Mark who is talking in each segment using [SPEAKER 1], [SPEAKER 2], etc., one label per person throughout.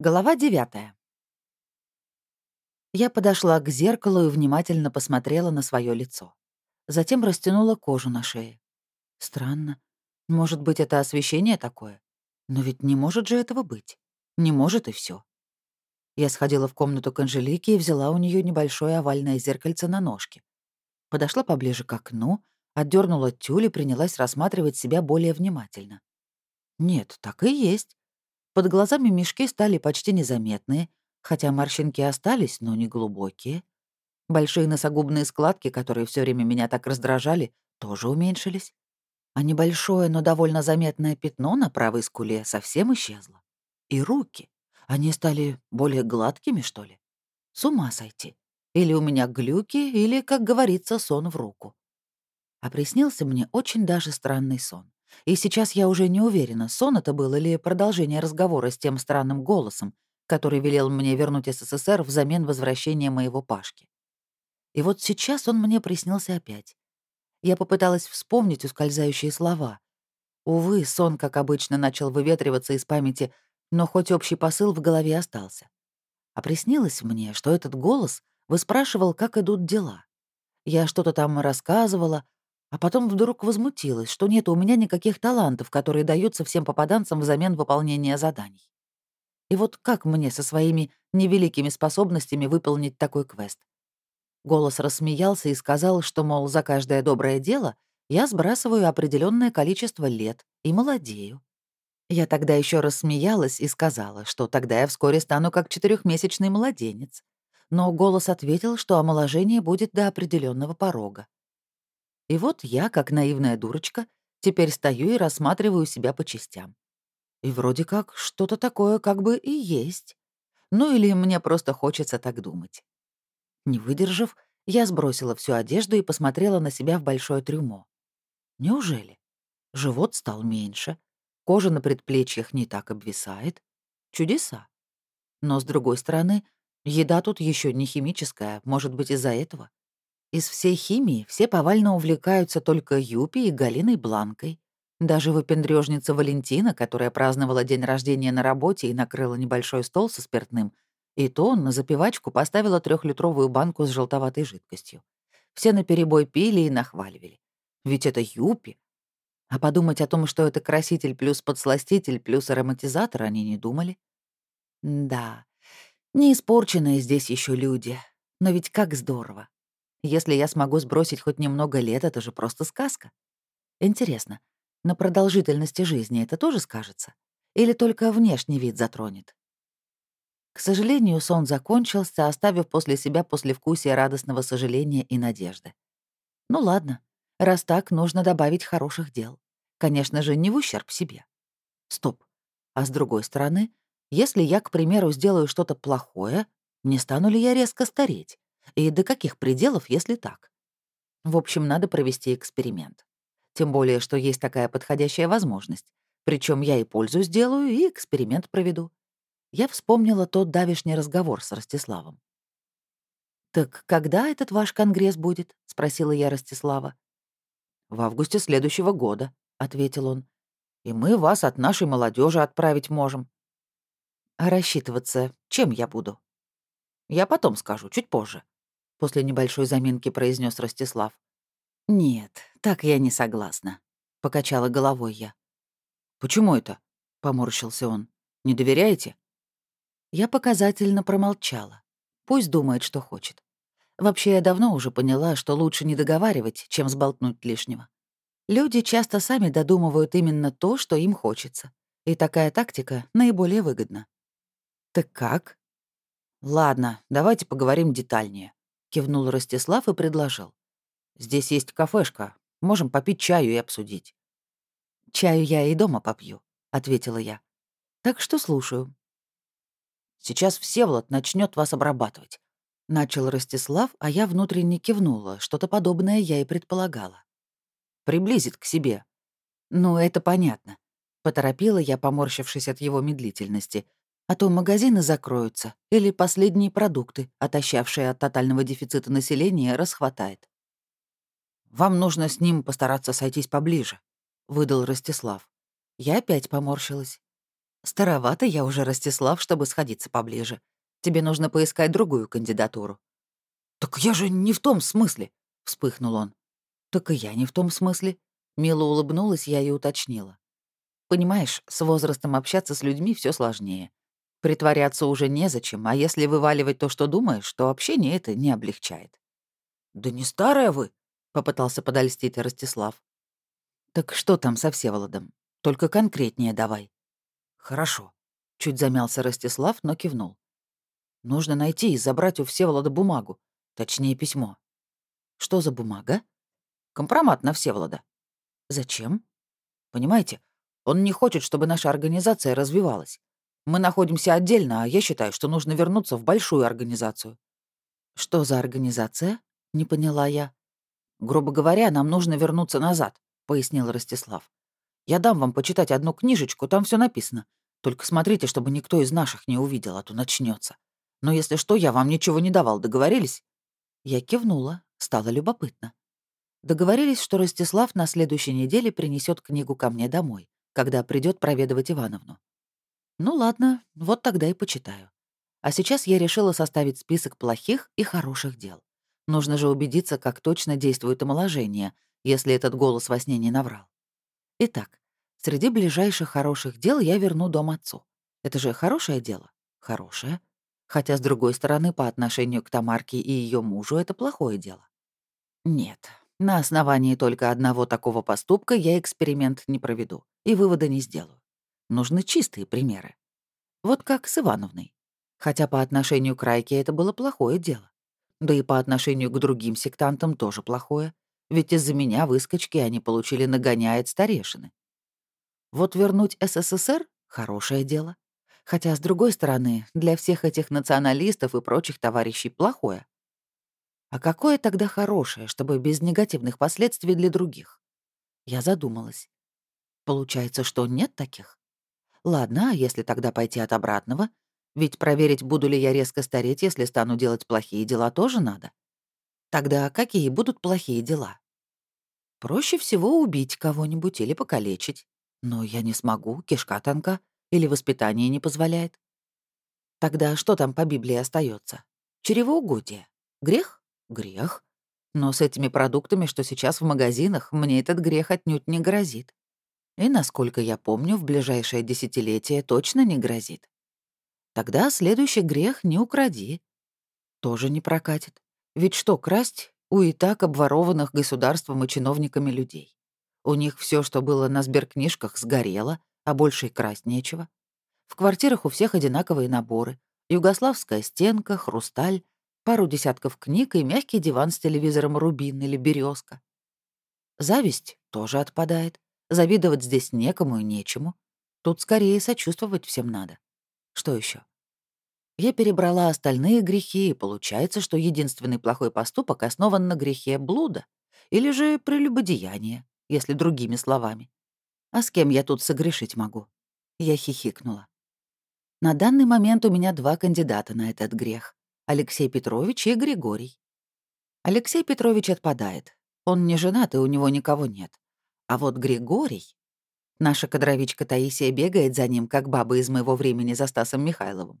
[SPEAKER 1] Глава девятая. Я подошла к зеркалу и внимательно посмотрела на свое лицо. Затем растянула кожу на шее. Странно. Может быть, это освещение такое? Но ведь не может же этого быть. Не может и все. Я сходила в комнату к Анжелике и взяла у нее небольшое овальное зеркальце на ножке. Подошла поближе к окну, отдернула тюль и принялась рассматривать себя более внимательно. Нет, так и есть. Под глазами мешки стали почти незаметные, хотя морщинки остались, но не глубокие. Большие носогубные складки, которые все время меня так раздражали, тоже уменьшились. А небольшое, но довольно заметное пятно на правой скуле совсем исчезло. И руки. Они стали более гладкими, что ли? С ума сойти. Или у меня глюки, или, как говорится, сон в руку. А приснился мне очень даже странный сон. И сейчас я уже не уверена, сон это был или продолжение разговора с тем странным голосом, который велел мне вернуть СССР взамен возвращения моего Пашки. И вот сейчас он мне приснился опять. Я попыталась вспомнить ускользающие слова. Увы, сон, как обычно, начал выветриваться из памяти, но хоть общий посыл в голове остался. А приснилось мне, что этот голос выспрашивал, как идут дела. Я что-то там рассказывала, а потом вдруг возмутилась, что нет у меня никаких талантов, которые даются всем попаданцам взамен выполнения заданий. И вот как мне со своими невеликими способностями выполнить такой квест? Голос рассмеялся и сказал, что, мол, за каждое доброе дело я сбрасываю определенное количество лет и молодею. Я тогда еще рассмеялась и сказала, что тогда я вскоре стану как четырехмесячный младенец. Но голос ответил, что омоложение будет до определенного порога. И вот я, как наивная дурочка, теперь стою и рассматриваю себя по частям. И вроде как что-то такое как бы и есть. Ну или мне просто хочется так думать. Не выдержав, я сбросила всю одежду и посмотрела на себя в большое трюмо. Неужели? Живот стал меньше, кожа на предплечьях не так обвисает. Чудеса. Но, с другой стороны, еда тут еще не химическая, может быть, из-за этого. Из всей химии все повально увлекаются только Юпи и Галиной Бланкой. Даже выпендрёжница Валентина, которая праздновала день рождения на работе и накрыла небольшой стол со спиртным, и то на запивачку поставила трехлитровую банку с желтоватой жидкостью. Все наперебой пили и нахваливали. Ведь это Юпи. А подумать о том, что это краситель плюс подсластитель плюс ароматизатор, они не думали. Да, не испорченные здесь еще люди. Но ведь как здорово. Если я смогу сбросить хоть немного лет, это же просто сказка. Интересно, на продолжительности жизни это тоже скажется? Или только внешний вид затронет? К сожалению, сон закончился, оставив после себя послевкусие радостного сожаления и надежды. Ну ладно, раз так, нужно добавить хороших дел. Конечно же, не в ущерб себе. Стоп. А с другой стороны, если я, к примеру, сделаю что-то плохое, не стану ли я резко стареть? И до каких пределов, если так? В общем, надо провести эксперимент. Тем более, что есть такая подходящая возможность. Причем я и пользу сделаю, и эксперимент проведу. Я вспомнила тот давишний разговор с Ростиславом. «Так когда этот ваш конгресс будет?» — спросила я Ростислава. «В августе следующего года», — ответил он. «И мы вас от нашей молодежи отправить можем». «А рассчитываться чем я буду?» «Я потом скажу, чуть позже», после небольшой заминки произнес Ростислав. «Нет, так я не согласна», — покачала головой я. «Почему это?» — поморщился он. «Не доверяете?» Я показательно промолчала. Пусть думает, что хочет. Вообще, я давно уже поняла, что лучше не договаривать, чем сболтнуть лишнего. Люди часто сами додумывают именно то, что им хочется. И такая тактика наиболее выгодна. «Так как?» «Ладно, давайте поговорим детальнее», — кивнул Ростислав и предложил. «Здесь есть кафешка. Можем попить чаю и обсудить». «Чаю я и дома попью», — ответила я. «Так что слушаю». «Сейчас Всеволод начнет вас обрабатывать», — начал Ростислав, а я внутренне кивнула. Что-то подобное я и предполагала. «Приблизит к себе». «Ну, это понятно», — поторопила я, поморщившись от его медлительности — а то магазины закроются или последние продукты, отощавшие от тотального дефицита населения, расхватает. «Вам нужно с ним постараться сойтись поближе», — выдал Ростислав. Я опять поморщилась. Старовато я уже, Ростислав, чтобы сходиться поближе. Тебе нужно поискать другую кандидатуру. «Так я же не в том смысле», — вспыхнул он. «Так и я не в том смысле». Мило улыбнулась я и уточнила. «Понимаешь, с возрастом общаться с людьми все сложнее. Притворяться уже незачем, а если вываливать то, что думаешь, то общение это не облегчает». «Да не старая вы», — попытался подольстить Ростислав. «Так что там со Всеволодом? Только конкретнее давай». «Хорошо», — чуть замялся Ростислав, но кивнул. «Нужно найти и забрать у Всеволода бумагу, точнее письмо». «Что за бумага?» «Компромат на Всеволода». «Зачем?» «Понимаете, он не хочет, чтобы наша организация развивалась. Мы находимся отдельно, а я считаю, что нужно вернуться в большую организацию». «Что за организация?» — не поняла я. «Грубо говоря, нам нужно вернуться назад», — пояснил Ростислав. «Я дам вам почитать одну книжечку, там все написано. Только смотрите, чтобы никто из наших не увидел, а то начнется. Но если что, я вам ничего не давал, договорились?» Я кивнула, стало любопытно. Договорились, что Ростислав на следующей неделе принесет книгу ко мне домой, когда придет проведывать Ивановну. Ну ладно, вот тогда и почитаю. А сейчас я решила составить список плохих и хороших дел. Нужно же убедиться, как точно действует омоложение, если этот голос во сне не наврал. Итак, среди ближайших хороших дел я верну дом отцу. Это же хорошее дело? Хорошее. Хотя, с другой стороны, по отношению к Тамарке и ее мужу это плохое дело. Нет, на основании только одного такого поступка я эксперимент не проведу и вывода не сделаю. Нужны чистые примеры. Вот как с Ивановной. Хотя по отношению к Райке это было плохое дело. Да и по отношению к другим сектантам тоже плохое. Ведь из-за меня выскочки они получили нагоняет старешины. Вот вернуть СССР — хорошее дело. Хотя, с другой стороны, для всех этих националистов и прочих товарищей плохое. А какое тогда хорошее, чтобы без негативных последствий для других? Я задумалась. Получается, что нет таких? Ладно, а если тогда пойти от обратного? Ведь проверить, буду ли я резко стареть, если стану делать плохие дела, тоже надо. Тогда какие будут плохие дела? Проще всего убить кого-нибудь или покалечить. Но я не смогу, кишка тонка, или воспитание не позволяет. Тогда что там по Библии остается? Чревоугодие. Грех? Грех. Но с этими продуктами, что сейчас в магазинах, мне этот грех отнюдь не грозит. И, насколько я помню, в ближайшее десятилетие точно не грозит. Тогда следующий грех не укради. Тоже не прокатит. Ведь что красть у и так обворованных государством и чиновниками людей? У них все, что было на сберкнижках, сгорело, а больше и красть нечего. В квартирах у всех одинаковые наборы. Югославская стенка, хрусталь, пару десятков книг и мягкий диван с телевизором «Рубин» или «Березка». Зависть тоже отпадает. Завидовать здесь некому и нечему. Тут скорее сочувствовать всем надо. Что еще? Я перебрала остальные грехи, и получается, что единственный плохой поступок основан на грехе блуда или же прелюбодеяния, если другими словами. А с кем я тут согрешить могу? Я хихикнула. На данный момент у меня два кандидата на этот грех. Алексей Петрович и Григорий. Алексей Петрович отпадает. Он не женат, и у него никого нет. А вот Григорий... Наша кадровичка Таисия бегает за ним, как баба из моего времени за Стасом Михайловым.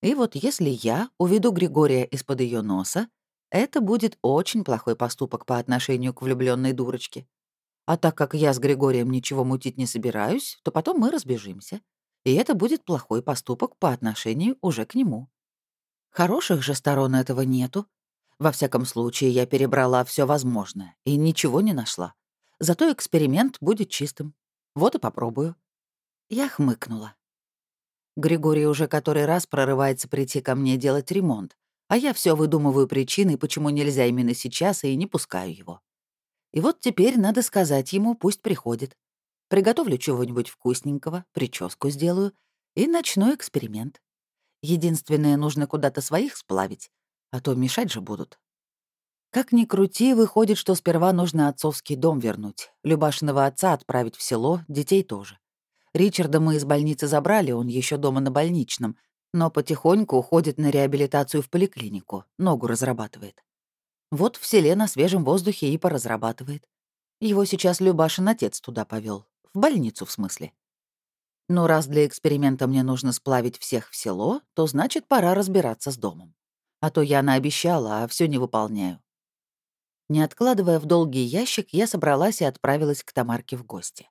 [SPEAKER 1] И вот если я уведу Григория из-под ее носа, это будет очень плохой поступок по отношению к влюбленной дурочке. А так как я с Григорием ничего мутить не собираюсь, то потом мы разбежимся. И это будет плохой поступок по отношению уже к нему. Хороших же сторон этого нету. Во всяком случае, я перебрала все возможное и ничего не нашла. Зато эксперимент будет чистым. Вот и попробую. Я хмыкнула. Григорий уже который раз прорывается прийти ко мне делать ремонт, а я все выдумываю причины, почему нельзя именно сейчас, и не пускаю его. И вот теперь надо сказать ему, пусть приходит. Приготовлю чего-нибудь вкусненького, прическу сделаю и начну эксперимент. Единственное, нужно куда-то своих сплавить, а то мешать же будут. Как ни крути, выходит, что сперва нужно отцовский дом вернуть, Любашиного отца отправить в село, детей тоже. Ричарда мы из больницы забрали, он еще дома на больничном, но потихоньку уходит на реабилитацию в поликлинику, ногу разрабатывает. Вот в селе на свежем воздухе и поразрабатывает. Его сейчас Любашин отец туда повел, в больницу в смысле. Но раз для эксперимента мне нужно сплавить всех в село, то значит, пора разбираться с домом. А то я наобещала, а все не выполняю. Не откладывая в долгий ящик, я собралась и отправилась к Тамарке в гости.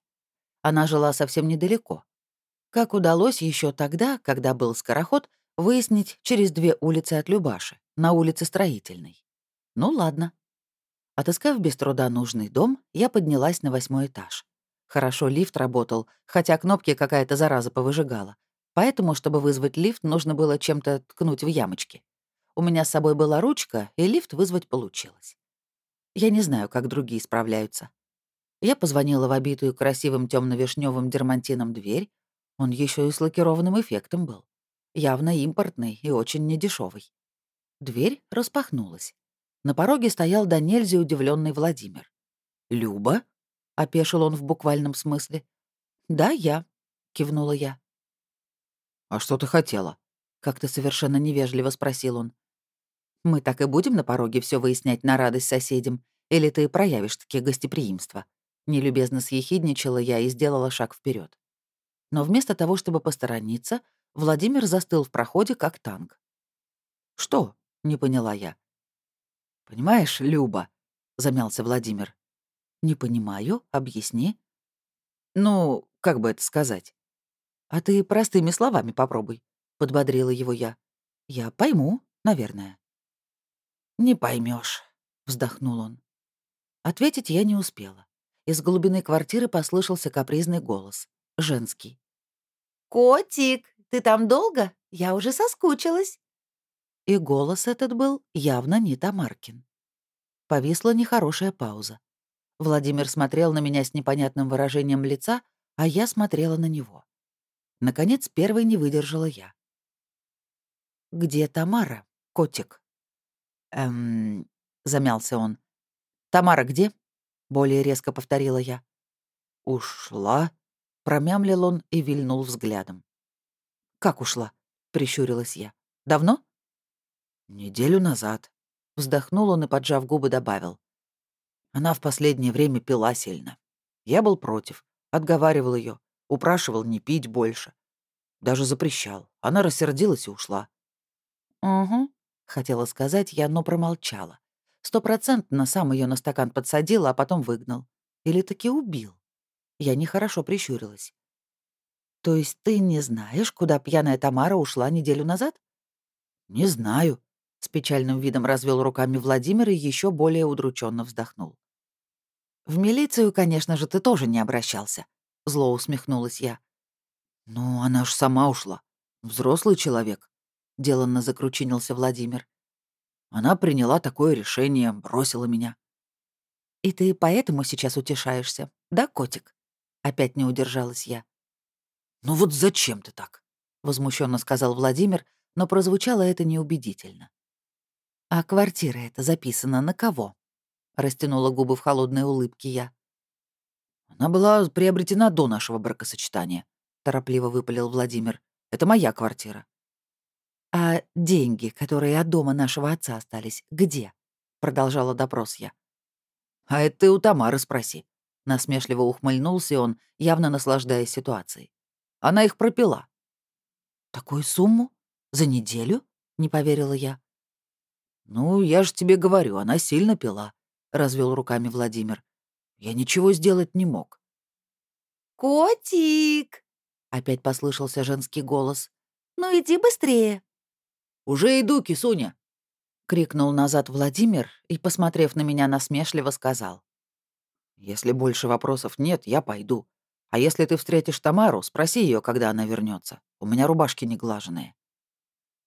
[SPEAKER 1] Она жила совсем недалеко. Как удалось еще тогда, когда был скороход, выяснить через две улицы от Любаши, на улице Строительной. Ну ладно. Отыскав без труда нужный дом, я поднялась на восьмой этаж. Хорошо лифт работал, хотя кнопки какая-то зараза повыжигала. Поэтому, чтобы вызвать лифт, нужно было чем-то ткнуть в ямочки. У меня с собой была ручка, и лифт вызвать получилось. Я не знаю, как другие справляются. Я позвонила в обитую красивым темно вишневым дермантином дверь. Он еще и с лакированным эффектом был. Явно импортный и очень недешевый. Дверь распахнулась. На пороге стоял до нельзя удивленный Владимир. «Люба?» — опешил он в буквальном смысле. «Да, я», — кивнула я. «А что ты хотела?» — как-то совершенно невежливо спросил он. Мы так и будем на пороге все выяснять на радость соседям? Или ты проявишь таки гостеприимство?» Нелюбезно съехидничала я и сделала шаг вперед. Но вместо того, чтобы посторониться, Владимир застыл в проходе, как танк. «Что?» — не поняла я. «Понимаешь, Люба», — замялся Владимир. «Не понимаю, объясни». «Ну, как бы это сказать?» «А ты простыми словами попробуй», — подбодрила его я. «Я пойму, наверное». «Не поймешь, вздохнул он. Ответить я не успела. Из глубины квартиры послышался капризный голос. Женский.
[SPEAKER 2] «Котик, ты там долго? Я уже соскучилась».
[SPEAKER 1] И голос этот был явно не Тамаркин. Повисла нехорошая пауза. Владимир смотрел на меня с непонятным выражением лица, а я смотрела на него. Наконец, первой не выдержала я. «Где Тамара, котик?» «Эм...» — замялся он. «Тамара где?» — более резко повторила я. «Ушла?» — промямлил он и вильнул взглядом. «Как ушла?» — прищурилась я. «Давно?» «Неделю назад», — вздохнул он и, поджав губы, добавил. Она в последнее время пила сильно. Я был против, отговаривал ее, упрашивал не пить больше. Даже запрещал. Она рассердилась и ушла. «Угу», Хотела сказать я, но промолчала. Стопроцентно сам ее на стакан подсадил, а потом выгнал. Или таки убил. Я нехорошо прищурилась. «То есть ты не знаешь, куда пьяная Тамара ушла неделю назад?» «Не знаю», — с печальным видом развел руками Владимир и еще более удрученно вздохнул. «В милицию, конечно же, ты тоже не обращался», — зло усмехнулась я. «Ну, она ж сама ушла. Взрослый человек. — деланно закручинился Владимир. Она приняла такое решение, бросила меня. «И ты поэтому сейчас утешаешься, да, котик?» Опять не удержалась я. «Ну вот зачем ты так?» — возмущенно сказал Владимир, но прозвучало это неубедительно. «А квартира эта записана на кого?» — растянула губы в холодной улыбке я. «Она была приобретена до нашего бракосочетания», — торопливо выпалил Владимир. «Это моя квартира». «А деньги, которые от дома нашего отца остались, где?» — продолжала допрос я. «А это ты у Тамары спроси». Насмешливо ухмыльнулся он, явно наслаждаясь ситуацией. Она их пропила. «Такую сумму? За неделю?» — не поверила я. «Ну, я же тебе говорю, она сильно пила», — развел руками Владимир. «Я ничего сделать не мог».
[SPEAKER 2] «Котик!» — опять послышался женский голос. «Ну иди быстрее!»
[SPEAKER 1] «Уже иду, кисуня!» — крикнул назад Владимир и, посмотрев на меня насмешливо, сказал. «Если больше вопросов нет, я пойду. А если ты встретишь Тамару, спроси ее, когда она вернется. У меня рубашки не глаженные».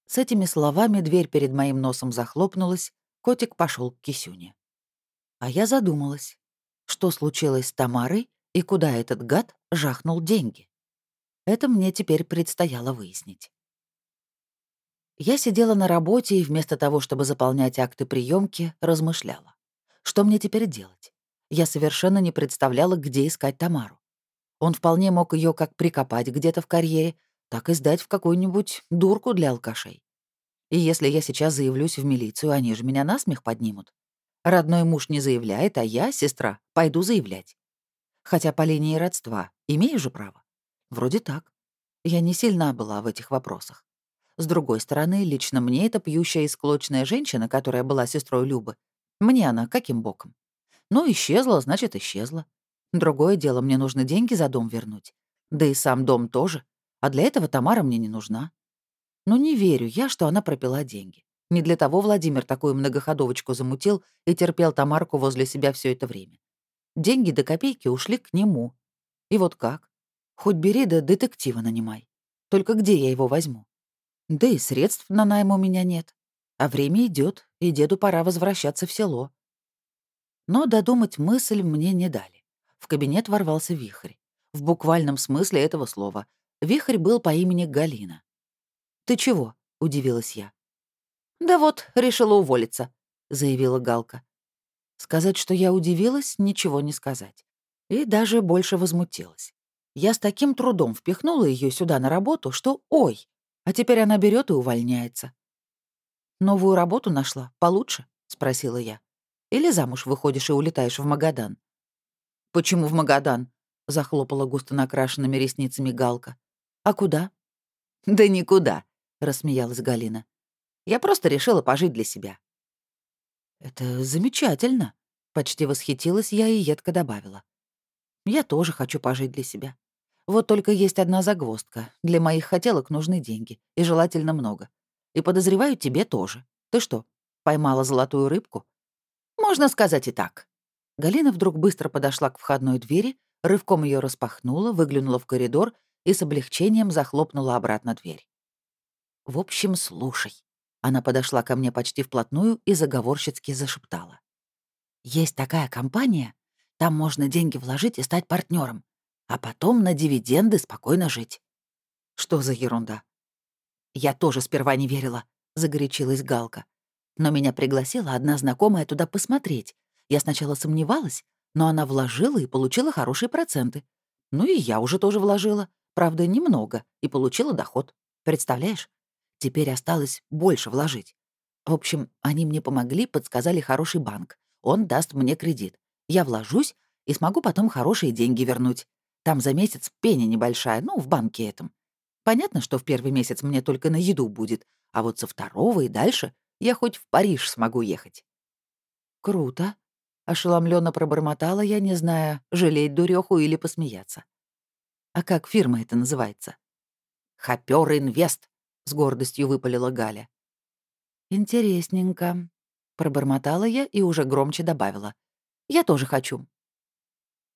[SPEAKER 1] С этими словами дверь перед моим носом захлопнулась, котик пошел к кисюне. А я задумалась, что случилось с Тамарой и куда этот гад жахнул деньги. Это мне теперь предстояло выяснить. Я сидела на работе и вместо того, чтобы заполнять акты приемки, размышляла. Что мне теперь делать? Я совершенно не представляла, где искать Тамару. Он вполне мог ее как прикопать где-то в карьере, так и сдать в какую-нибудь дурку для алкашей. И если я сейчас заявлюсь в милицию, они же меня насмех поднимут. Родной муж не заявляет, а я, сестра, пойду заявлять. Хотя по линии родства имею же право. Вроде так. Я не сильна была в этих вопросах. С другой стороны, лично мне эта пьющая и склочная женщина, которая была сестрой Любы, мне она каким боком? Ну, исчезла, значит, исчезла. Другое дело, мне нужно деньги за дом вернуть. Да и сам дом тоже. А для этого Тамара мне не нужна. Но не верю я, что она пропила деньги. Не для того Владимир такую многоходовочку замутил и терпел Тамарку возле себя все это время. Деньги до копейки ушли к нему. И вот как? Хоть бери да детектива нанимай. Только где я его возьму? Да и средств на найм у меня нет. А время идет, и деду пора возвращаться в село. Но додумать мысль мне не дали. В кабинет ворвался вихрь. В буквальном смысле этого слова. Вихрь был по имени Галина. «Ты чего?» — удивилась я. «Да вот, решила уволиться», — заявила Галка. Сказать, что я удивилась, ничего не сказать. И даже больше возмутилась. Я с таким трудом впихнула ее сюда на работу, что ой, а теперь она берет и увольняется. «Новую работу нашла? Получше?» — спросила я. «Или замуж выходишь и улетаешь в Магадан?» «Почему в Магадан?» — захлопала густо накрашенными ресницами Галка. «А куда?» «Да никуда», — рассмеялась Галина. «Я просто решила пожить для себя. «Это замечательно», — почти восхитилась я и едко добавила. «Я тоже хочу пожить для себя. Вот только есть одна загвоздка. Для моих хотелок нужны деньги, и желательно много. И подозреваю, тебе тоже. Ты что, поймала золотую рыбку?» «Можно сказать и так». Галина вдруг быстро подошла к входной двери, рывком ее распахнула, выглянула в коридор и с облегчением захлопнула обратно дверь. «В общем, слушай. Она подошла ко мне почти вплотную и заговорщицки зашептала. «Есть такая компания, там можно деньги вложить и стать партнером, а потом на дивиденды спокойно жить». «Что за ерунда?» «Я тоже сперва не верила», — загорячилась Галка. «Но меня пригласила одна знакомая туда посмотреть. Я сначала сомневалась, но она вложила и получила хорошие проценты. Ну и я уже тоже вложила, правда, немного, и получила доход. Представляешь? Теперь осталось больше вложить. В общем, они мне помогли, подсказали хороший банк. Он даст мне кредит. Я вложусь и смогу потом хорошие деньги вернуть. Там за месяц пеня небольшая, ну, в банке этом. Понятно, что в первый месяц мне только на еду будет, а вот со второго и дальше я хоть в Париж смогу ехать. Круто. Ошеломленно пробормотала я, не зная, жалеть дуреху или посмеяться. А как фирма это называется? Хопер Инвест, — с гордостью выпалила Галя. «Интересненько», — пробормотала я и уже громче добавила. «Я тоже хочу.